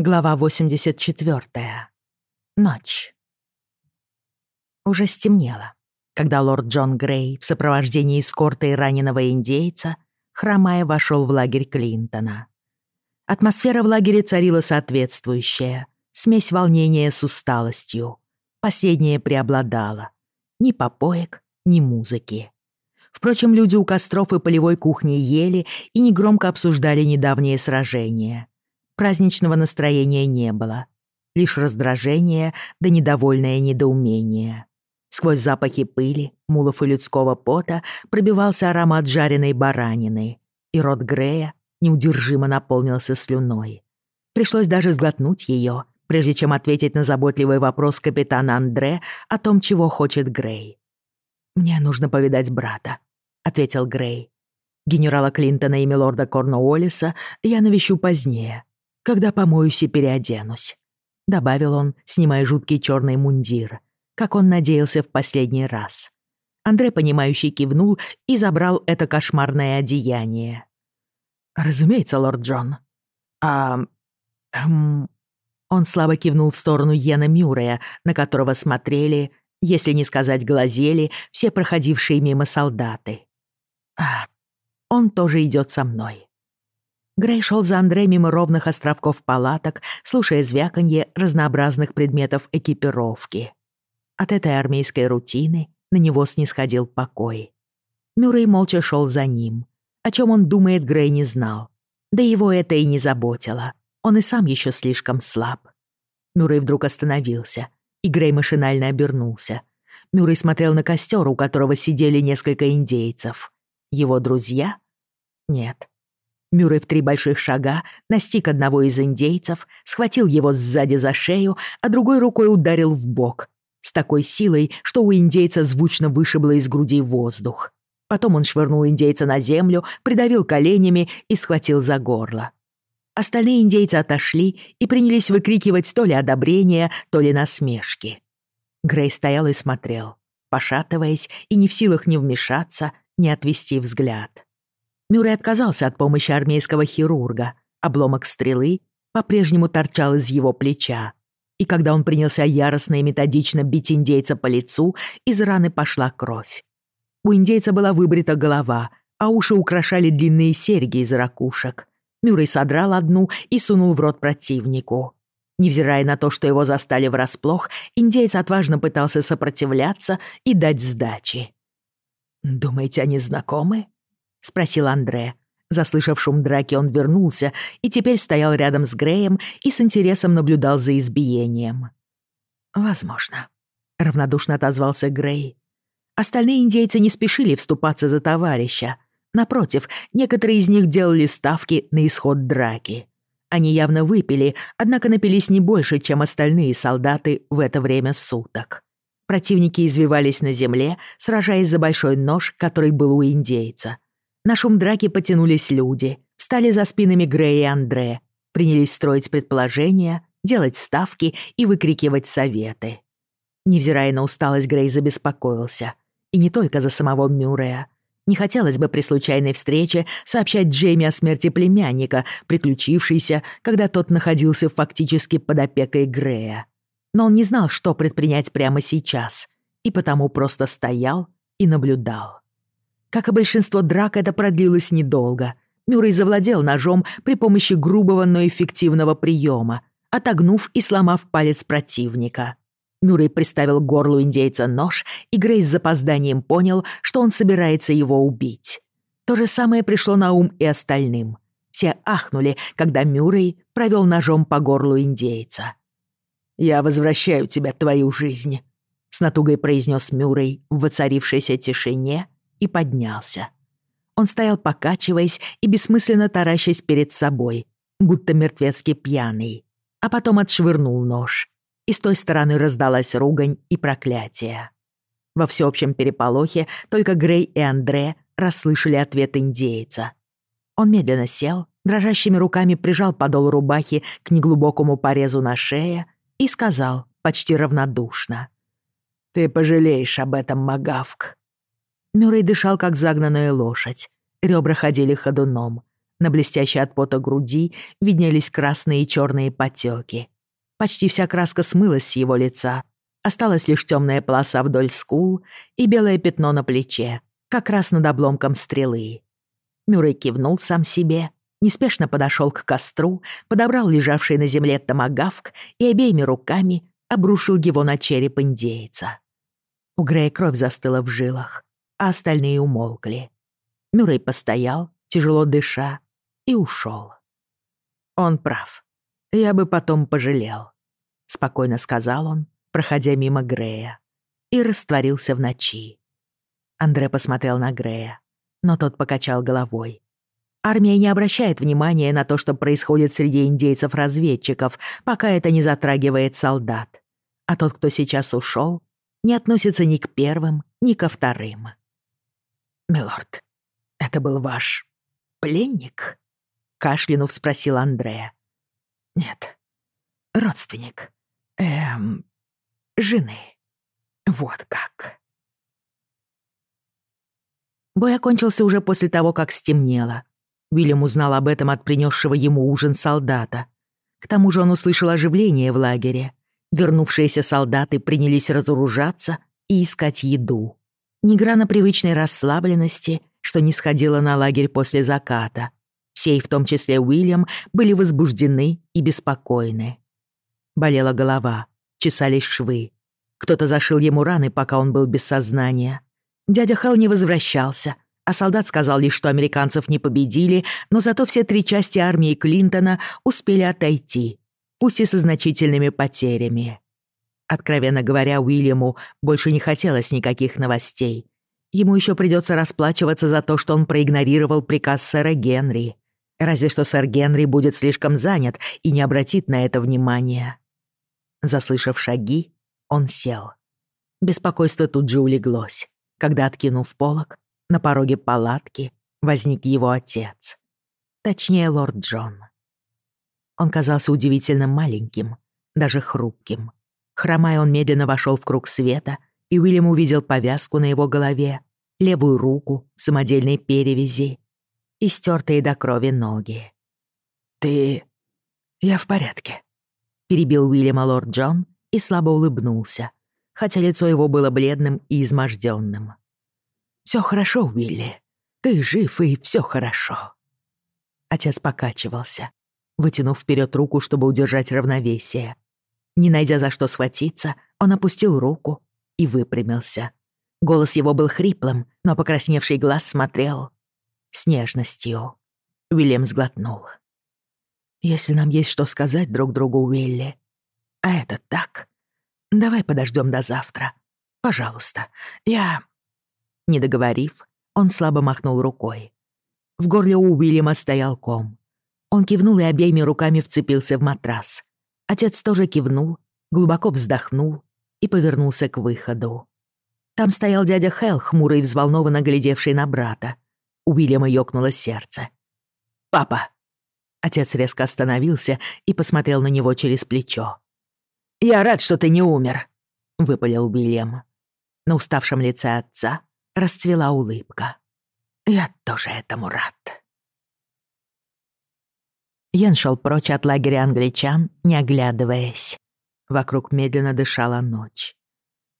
Глава 84. Ночь. Уже стемнело, когда лорд Джон Грей в сопровождении эскорта и раненого индейца, хромая, вошел в лагерь Клинтона. Атмосфера в лагере царила соответствующая, смесь волнения с усталостью. Последнее преобладало. Ни попоек, ни музыки. Впрочем, люди у костров и полевой кухни ели и негромко обсуждали недавние сражения — Праздничного настроения не было. Лишь раздражение да недовольное недоумение. Сквозь запахи пыли, мулов и людского пота пробивался аромат жареной баранины, и рот Грея неудержимо наполнился слюной. Пришлось даже сглотнуть ее, прежде чем ответить на заботливый вопрос капитана Андре о том, чего хочет Грей. «Мне нужно повидать брата», — ответил Грей. «Генерала Клинтона и милорда Корнуоллиса я навещу позднее, когда помоюсь и переоденусь», — добавил он, снимая жуткий черный мундир, как он надеялся в последний раз. Андрей, понимающий, кивнул и забрал это кошмарное одеяние. «Разумеется, лорд Джон. А... Эм...» Он слабо кивнул в сторону Йена Мюррея, на которого смотрели, если не сказать глазели, все проходившие мимо солдаты. «А... Он тоже идет со мной». Грей шел за Андре мимо ровных островков палаток, слушая звяканье разнообразных предметов экипировки. От этой армейской рутины на него снисходил покой. Мюррей молча шел за ним. О чем он думает, Грей не знал. Да его это и не заботило. Он и сам еще слишком слаб. Мюррей вдруг остановился, и Грей машинально обернулся. Мюррей смотрел на костер, у которого сидели несколько индейцев. Его друзья? Нет, Мюррей в три больших шага настиг одного из индейцев, схватил его сзади за шею, а другой рукой ударил в бок. С такой силой, что у индейца звучно вышибло из груди воздух. Потом он швырнул индейца на землю, придавил коленями и схватил за горло. Остальные индейцы отошли и принялись выкрикивать то ли одобрение, то ли насмешки. Грей стоял и смотрел, пошатываясь и не в силах ни вмешаться, ни отвести взгляд. Мюррей отказался от помощи армейского хирурга. Обломок стрелы по-прежнему торчал из его плеча. И когда он принялся яростно и методично бить индейца по лицу, из раны пошла кровь. У индейца была выбрита голова, а уши украшали длинные серьги из ракушек. Мюррей содрал одну и сунул в рот противнику. Невзирая на то, что его застали врасплох, индейец отважно пытался сопротивляться и дать сдачи. «Думаете, они знакомы?» — спросил Андре. Заслышав шум драки, он вернулся и теперь стоял рядом с Греем и с интересом наблюдал за избиением. «Возможно», — равнодушно отозвался Грей. Остальные индейцы не спешили вступаться за товарища. Напротив, некоторые из них делали ставки на исход драки. Они явно выпили, однако напились не больше, чем остальные солдаты в это время суток. Противники извивались на земле, сражаясь за большой нож, который был у индейца — на шум драки потянулись люди, встали за спинами Грея и Андре, принялись строить предположения, делать ставки и выкрикивать советы. Невзирая на усталость, Грей забеспокоился. И не только за самого Мюррея. Не хотелось бы при случайной встрече сообщать Джейми о смерти племянника, приключившейся, когда тот находился фактически под опекой Грея. Но он не знал, что предпринять прямо сейчас, и потому просто стоял и наблюдал. Как и большинство драк, это продлилось недолго. Мюррей завладел ножом при помощи грубого, но эффективного приема, отогнув и сломав палец противника. Мюррей приставил горлу индейца нож, и Грейс с запозданием понял, что он собирается его убить. То же самое пришло на ум и остальным. Все ахнули, когда Мюррей провел ножом по горлу индейца. «Я возвращаю тебе твою жизнь», — с натугой произнес Мюррей в воцарившейся тишине — и поднялся. Он стоял, покачиваясь и бессмысленно таращась перед собой, будто мертвецки пьяный, а потом отшвырнул нож, и с той стороны раздалась ругань и проклятие. Во всеобщем переполохе только Грей и Андре расслышали ответ индейца. Он медленно сел, дрожащими руками прижал подол рубахи к неглубокому порезу на шее и сказал почти равнодушно. «Ты пожалеешь об этом, Магавк. Мюррей дышал, как загнанная лошадь. Ребра ходили ходуном. На блестящей от пота груди виднелись красные и черные потеки. Почти вся краска смылась с его лица. Осталась лишь темная полоса вдоль скул и белое пятно на плече, как раз над обломком стрелы. Мюррей кивнул сам себе, неспешно подошел к костру, подобрал лежавший на земле томагавк и обеими руками обрушил его на череп индейца. У Грея кровь застыла в жилах, а остальные умолкли. Мюррей постоял, тяжело дыша, и ушел. Он прав. Я бы потом пожалел, спокойно сказал он, проходя мимо Грея, и растворился в ночи. Андре посмотрел на Грея, но тот покачал головой. Армия не обращает внимания на то, что происходит среди индейцев-разведчиков, пока это не затрагивает солдат. А тот, кто сейчас ушел, не относится ни к первым, ни ко вторым. «Милорд, это был ваш пленник?» Кашлянув спросил Андрея. «Нет, родственник. Эм, жены. Вот как». Бой окончился уже после того, как стемнело. Уильям узнал об этом от принесшего ему ужин солдата. К тому же он услышал оживление в лагере. Вернувшиеся солдаты принялись разоружаться и искать еду. Ни грана привычной расслабленности, что не сходило на лагерь после заката. Все, в том числе Уильям, были возбуждены и беспокойны. Болела голова, чесались швы. Кто-то зашил ему раны, пока он был без сознания. Дядя Хелл не возвращался, а солдат сказал лишь, что американцев не победили, но зато все три части армии Клинтона успели отойти, пусть и со значительными потерями. Откровенно говоря, Уильяму больше не хотелось никаких новостей. Ему еще придется расплачиваться за то, что он проигнорировал приказ сэра Генри. Разве что сэр Генри будет слишком занят и не обратит на это внимания. Заслышав шаги, он сел. Беспокойство тут же улеглось, когда, откинув полог, на пороге палатки возник его отец. Точнее, лорд Джон. Он казался удивительно маленьким, даже хрупким. Хромая, он медленно вошел в круг света, и Уильям увидел повязку на его голове, левую руку, самодельной перевязи и стертые до крови ноги. «Ты... я в порядке», — перебил Уильяма лорд Джон и слабо улыбнулся, хотя лицо его было бледным и изможденным. «Всё хорошо, Уилли. Ты жив, и всё хорошо». Отец покачивался, вытянув вперед руку, чтобы удержать равновесие. Не найдя за что схватиться, он опустил руку и выпрямился. Голос его был хриплым, но покрасневший глаз смотрел с нежностью. Уильям сглотнул. «Если нам есть что сказать друг другу, Уилли, а это так, давай подождем до завтра. Пожалуйста, я...» Не договорив, он слабо махнул рукой. В горле у Уильяма стоял ком. Он кивнул и обеими руками вцепился в матрас. Отец тоже кивнул, глубоко вздохнул и повернулся к выходу. Там стоял дядя Хелл, хмурый и взволнованно глядевший на брата. У Уильяма ёкнуло сердце. «Папа!» Отец резко остановился и посмотрел на него через плечо. «Я рад, что ты не умер», — выпалил Уильям. На уставшем лице отца расцвела улыбка. «Я тоже этому рад». Йен шел прочь от лагеря англичан, не оглядываясь. Вокруг медленно дышала ночь.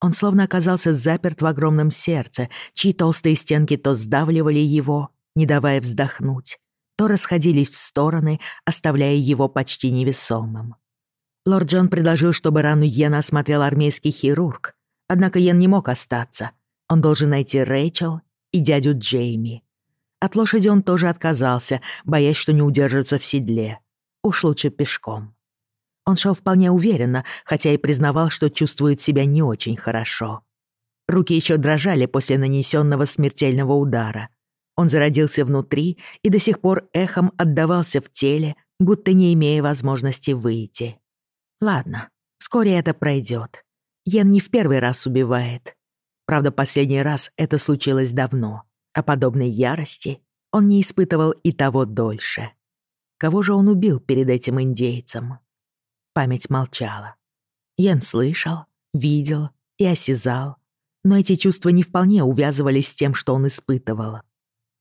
Он словно оказался заперт в огромном сердце, чьи толстые стенки то сдавливали его, не давая вздохнуть, то расходились в стороны, оставляя его почти невесомым. Лорд Джон предложил, чтобы рану Йена осмотрел армейский хирург, однако Йен не мог остаться. Он должен найти Рэйчел и дядю Джейми. От лошади он тоже отказался, боясь, что не удержится в седле. Уж лучше пешком. Он шел вполне уверенно, хотя и признавал, что чувствует себя не очень хорошо. Руки еще дрожали после нанесенного смертельного удара. Он зародился внутри и до сих пор эхом отдавался в теле, будто не имея возможности выйти. Ладно, вскоре это пройдет. Йен не в первый раз убивает. Правда, последний раз это случилось давно, а подобной ярости он не испытывал и того дольше. Кого же он убил перед этим индейцем? Память молчала. Йен слышал, видел и осязал, но эти чувства не вполне увязывались с тем, что он испытывал.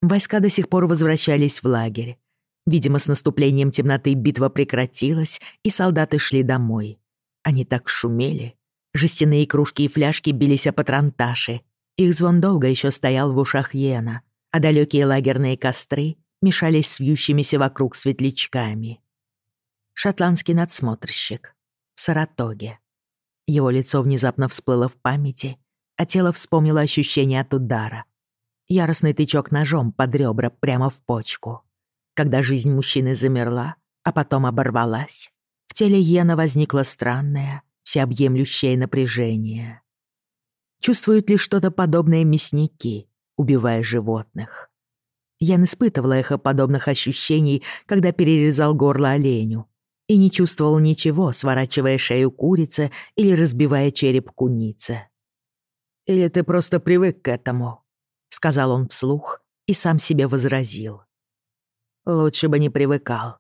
Войска до сих пор возвращались в лагерь. Видимо, с наступлением темноты битва прекратилась, и солдаты шли домой. Они так шумели. Жестяные кружки и фляжки бились о патронташи. Их звон долго еще стоял в ушах Йена, а далекие лагерные костры мешались с вьющимися вокруг светлячками. Шотландский надсмотрщик. В Саратоге. Его лицо внезапно всплыло в памяти, а тело вспомнило ощущение от удара. Яростный тычок ножом под ребра прямо в почку. Когда жизнь мужчины замерла, а потом оборвалась, в теле Йена возникло странное, всеобъемлющее напряжение. Чувствуют ли что-то подобное мясники, убивая животных? Ян испытывал эхо подобных ощущений, когда перерезал горло оленю, и не чувствовал ничего, сворачивая шею курице или разбивая череп кунице. «Или ты просто привык к этому?» — сказал он вслух и сам себе возразил. «Лучше бы не привыкал.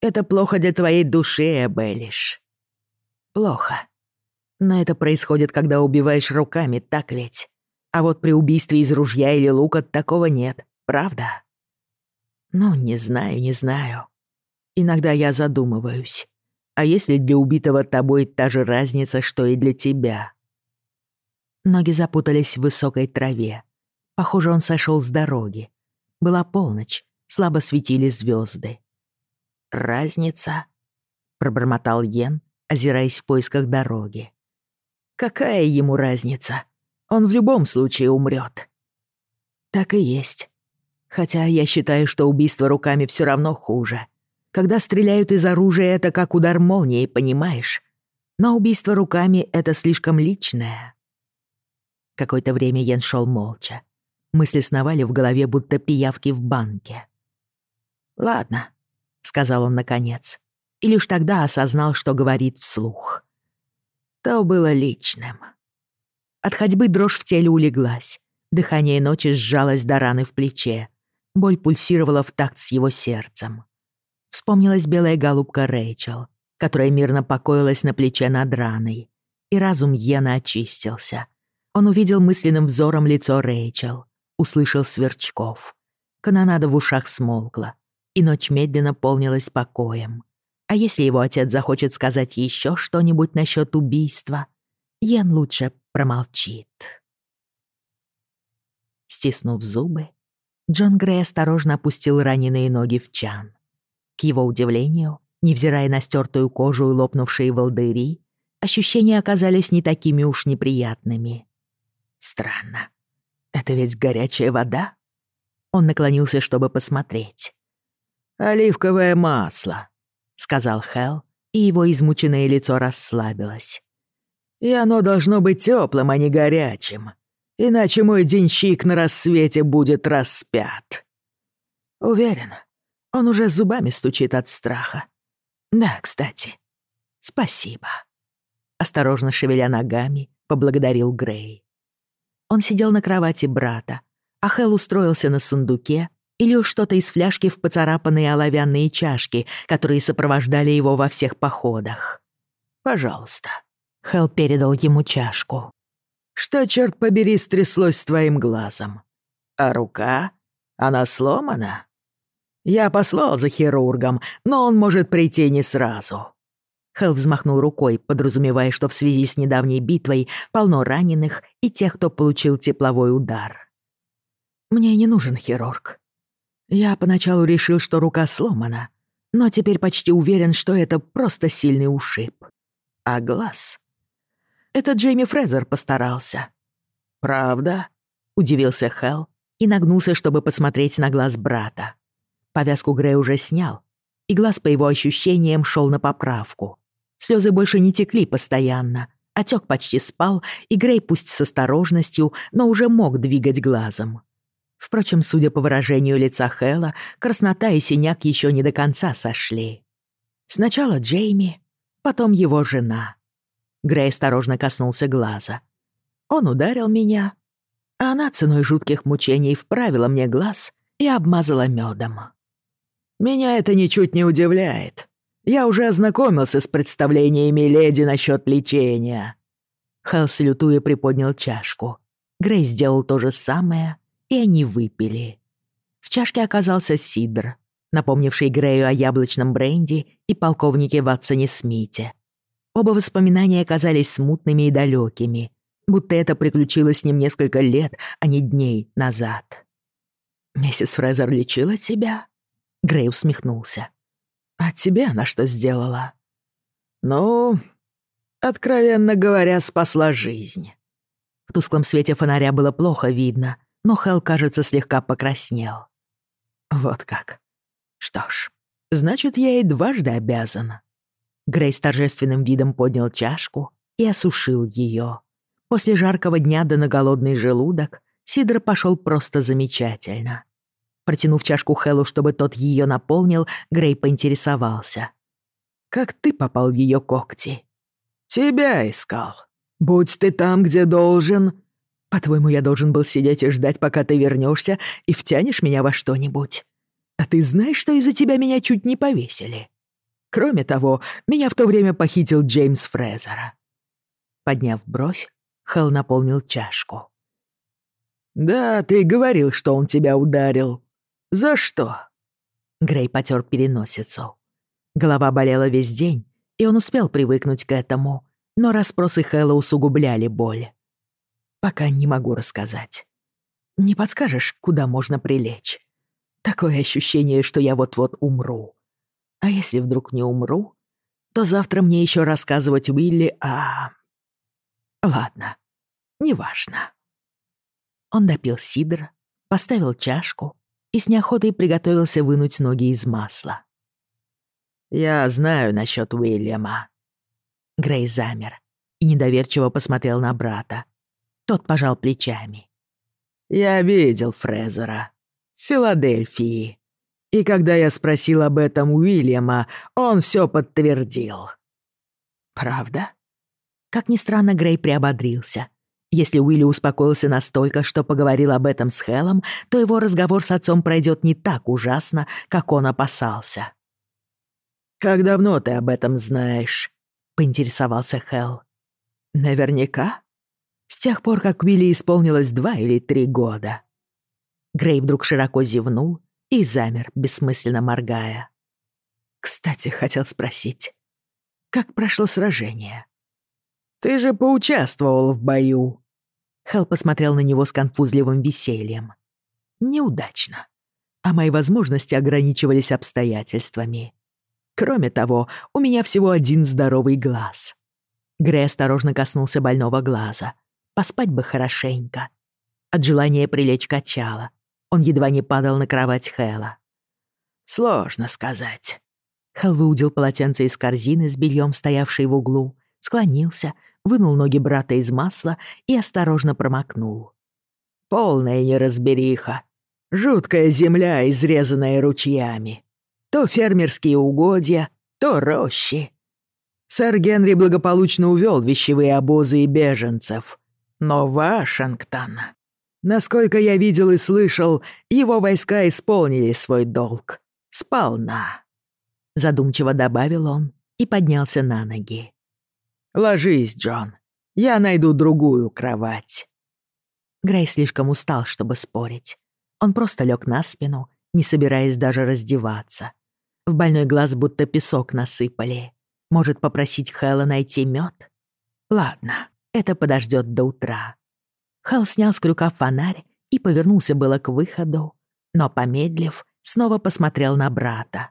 Это плохо для твоей души, Эбелиш». «Плохо. Но это происходит, когда убиваешь руками, так ведь? А вот при убийстве из ружья или лука такого нет, правда?» «Ну, не знаю, не знаю. Иногда я задумываюсь. А если для убитого тобой та же разница, что и для тебя?» Ноги запутались в высокой траве. Похоже, он сошел с дороги. Была полночь, слабо светили звезды. «Разница?» — пробормотал Йен, озираясь в поисках дороги. «Какая ему разница? Он в любом случае умрет. «Так и есть. Хотя я считаю, что убийство руками все равно хуже. Когда стреляют из оружия, это как удар молнии, понимаешь? Но убийство руками — это слишком личное». Какое-то время Йен шел молча. Мысли сновали в голове, будто пиявки в банке. «Ладно», — сказал он наконец, и лишь тогда осознал, что говорит вслух. То было личным. От ходьбы дрожь в теле улеглась. Дыхание ночи сжалось до раны в плече. Боль пульсировала в такт с его сердцем. Вспомнилась белая голубка Рэйчел, которая мирно покоилась на плече над раной. И разум Йена очистился. Он увидел мысленным взором лицо Рэйчел, услышал сверчков. Канонада в ушах смолкла, и ночь медленно полнилась покоем. А если его отец захочет сказать еще что-нибудь насчет убийства, Йен лучше промолчит. Стиснув зубы, Джон Грей осторожно опустил раненые ноги в чан. К его удивлению, невзирая на стертую кожу и лопнувшие волдыри, ощущения оказались не такими уж неприятными. Странно. Это ведь горячая вода? Он наклонился, чтобы посмотреть. «Оливковое масло», — сказал Хелл, и его измученное лицо расслабилось. «И оно должно быть теплым, а не горячим, иначе мой денщик на рассвете будет распят». Уверен, он уже зубами стучит от страха. Да, кстати, спасибо. Осторожно шевеля ногами, поблагодарил Грей. Он сидел на кровати брата, а Хэл устроился на сундуке или что-то из фляжки в поцарапанные оловянные чашки, которые сопровождали его во всех походах. «Пожалуйста». Хэл передал ему чашку. «Что, черт побери, стряслось с твоим глазом? А рука? Она сломана?» «Я послал за хирургом, но он может прийти не сразу». Хелл взмахнул рукой, подразумевая, что в связи с недавней битвой полно раненых и тех, кто получил тепловой удар. «Мне не нужен хирург. Я поначалу решил, что рука сломана, но теперь почти уверен, что это просто сильный ушиб. А глаз? Это Джейми Фрезер постарался». «Правда?» — удивился Хелл и нагнулся, чтобы посмотреть на глаз брата. Повязку Грей уже снял, и глаз, по его ощущениям, шел на поправку. Слезы больше не текли постоянно. Отек почти спал, и Грей пусть с осторожностью, но уже мог двигать глазом. Впрочем, судя по выражению лица Хэлла, краснота и синяк еще не до конца сошли. Сначала Джейми, потом его жена. Грей осторожно коснулся глаза. Он ударил меня, а она ценой жутких мучений вправила мне глаз и обмазала медом. Меня это ничуть не удивляет. Я уже ознакомился с представлениями леди насчет лечения». Хелл салютуя приподнял чашку. Грей сделал то же самое, и они выпили. В чашке оказался сидр, напомнивший Грею о яблочном бренди и полковнике Ватсоне Смите. Оба воспоминания казались смутными и далекими, будто это приключилось с ним несколько лет, а не дней назад. «Миссис Фрезер лечила тебя?» Грей усмехнулся. «А тебе она что сделала?» «Ну, откровенно говоря, спасла жизнь». В тусклом свете фонаря было плохо видно, но Хелл, кажется, слегка покраснел. «Вот как. Что ж, значит, я ей дважды обязан». Грей с торжественным видом поднял чашку и осушил ее. После жаркого дня да на голодный желудок Сидор пошел просто замечательно. Протянув чашку Хэллу, чтобы тот ее наполнил, Грей поинтересовался. «Как ты попал в ее когти?» «Тебя искал. Будь ты там, где должен». «По-твоему, я должен был сидеть и ждать, пока ты вернешься и втянешь меня во что-нибудь? А ты знаешь, что из-за тебя меня чуть не повесили? Кроме того, меня в то время похитил Джеймс Фрезера». Подняв бровь, Хелл наполнил чашку. «Да, ты говорил, что он тебя ударил. За что?» Грей потер переносицу. Голова болела весь день, и он успел привыкнуть к этому, но расспросы Хэлла усугубляли боль. «Пока не могу рассказать. Не подскажешь, куда можно прилечь? Такое ощущение, что я вот-вот умру. А если вдруг не умру, то завтра мне еще рассказывать Уилли о... Ладно, неважно». Он допил сидр, поставил чашку и с неохотой приготовился вынуть ноги из масла. «Я знаю насчет Уильяма». Грей замер и недоверчиво посмотрел на брата. Тот пожал плечами. «Я видел Фрезера в Филадельфии, и когда я спросил об этом Уильяма, он все подтвердил». «Правда?» Как ни странно, Грей приободрился если Уилли успокоился настолько, что поговорил об этом с Хелом, то его разговор с отцом пройдет не так ужасно, как он опасался. «Как давно ты об этом знаешь?» — поинтересовался Хел. «Наверняка. С тех пор, как Уилли исполнилось два или три года». Грей вдруг широко зевнул и замер, бессмысленно моргая. «Кстати, хотел спросить, как прошло сражение?» «Ты же поучаствовал в бою», Хелл посмотрел на него с конфузливым весельем. Неудачно. А мои возможности ограничивались обстоятельствами. Кроме того, у меня всего один здоровый глаз. Грей осторожно коснулся больного глаза. Поспать бы хорошенько. От желания прилечь качало. Он едва не падал на кровать Хэлла. «Сложно сказать». Хелл выудил полотенце из корзины с бельем, стоявшей в углу, склонился, вынул ноги брата из масла и осторожно промокнул. Полная неразбериха. Жуткая земля, изрезанная ручьями. То фермерские угодья, то рощи. Сэр Генри благополучно увел вещевые обозы и беженцев. Но Вашингтон... Насколько я видел и слышал, его войска исполнили свой долг. Сполна. Задумчиво добавил он и поднялся на ноги. «Ложись, Джон. Я найду другую кровать». Грей слишком устал, чтобы спорить. Он просто лег на спину, не собираясь даже раздеваться. В больной глаз будто песок насыпали. Может попросить Хэлла найти мед? Ладно, это подождет до утра. Хэл снял с крюка фонарь и повернулся было к выходу, но, помедлив, снова посмотрел на брата.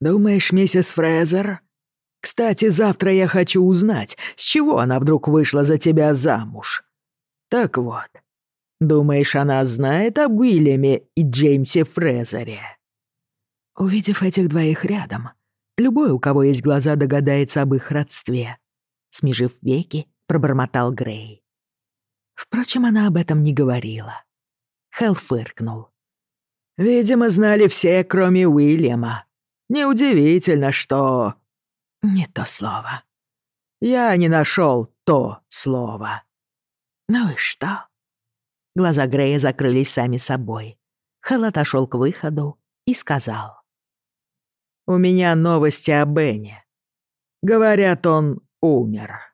«Думаешь, миссис Фрезер кстати, завтра я хочу узнать, с чего она вдруг вышла за тебя замуж. Так вот, думаешь, она знает об Уильяме и Джеймсе Фрезере?» Увидев этих двоих рядом, любой, у кого есть глаза, догадается об их родстве. Смежив веки, пробормотал Грей. Впрочем, она об этом не говорила. Хелл фыркнул. «Видимо, знали все, кроме Уильяма. Неудивительно, что...» Не то слово. Я не нашел то слово. Ну и что? Глаза Грея закрылись сами собой. Хэл отошел к выходу и сказал. «У меня новости о Бене. Говорят, он умер».